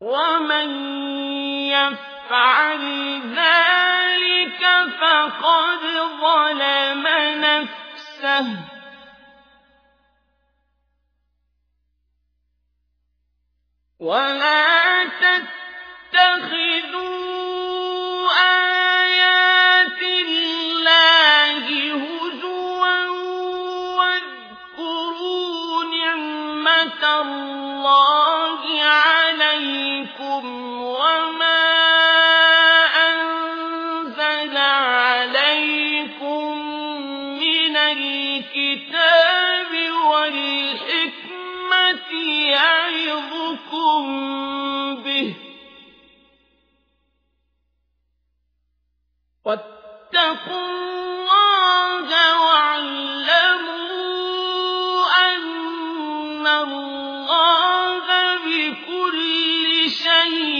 ومن يفعل ذلك فقد ظلم نفسه ولا يعظكم به. واتقوا الله واعلموا أن الله بكل شيء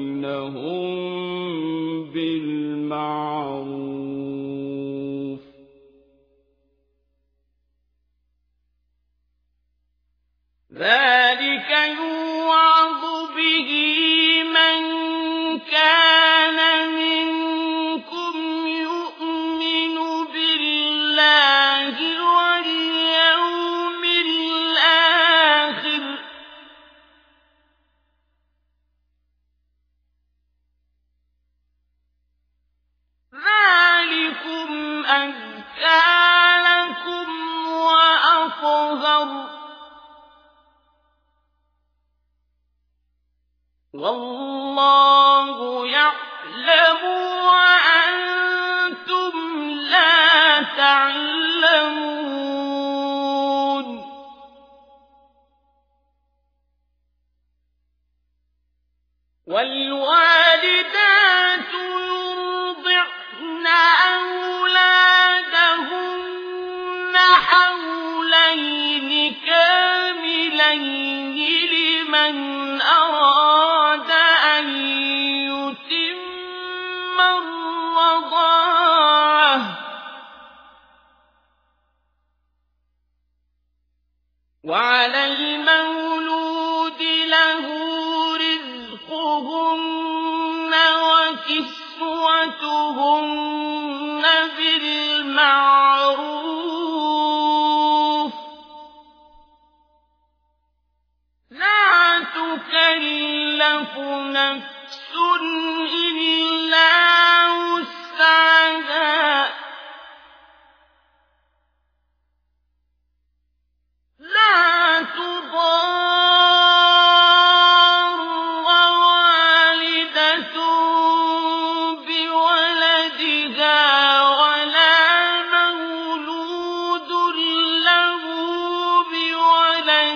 والله يعلم وأنتم لا تعلمون. وعلى المولود له رزقهن وكسوتهن بالمعروف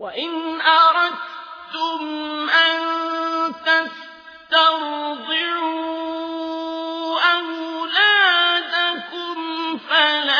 وإن أردتم أن تسترضعوا أولادكم فلا